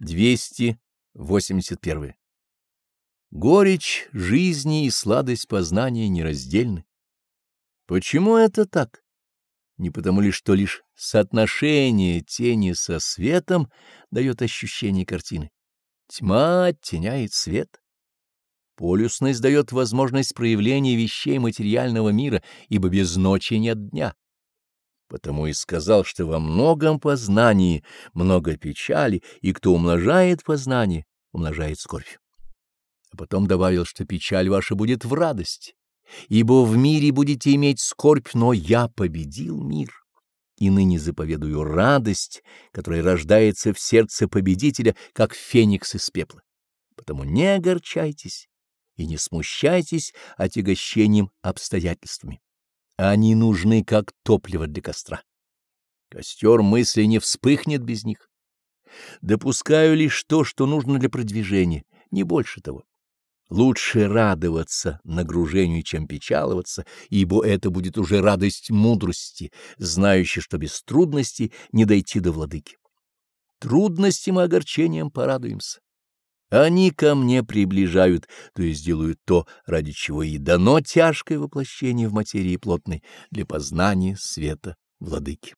281. Горечь жизни и сладость познания нераздельны. Почему это так? Не потому ли, что лишь соотношение тени со светом дает ощущение картины. Тьма оттеняет свет. Полюсность дает возможность проявления вещей материального мира, ибо без ночи нет дня. Потому и сказал, что во многом познании много печали, и кто умножает познание, умножает скорбь. А потом добавил, что печаль ваша будет в радость, ибо в мире будете иметь скорбь, но я победил мир. И ныне заповедую радость, которая рождается в сердце победителя, как феникс из пепла. Потому не огорчайтесь и не смущайтесь отягощением обстоятельствами. Они нужны как топливо для костра. Костер мысли не вспыхнет без них. Допускаю лишь то, что нужно для продвижения, не больше того. Лучше радоваться нагружению, чем печаловаться, ибо это будет уже радость мудрости, знающей, что без трудностей не дойти до владыки. Трудностям и огорчением порадуемся. Они ко мне приближают, то есть делают то, ради чего и дано тяжкое воплощение в материи плотной для познания света владыки.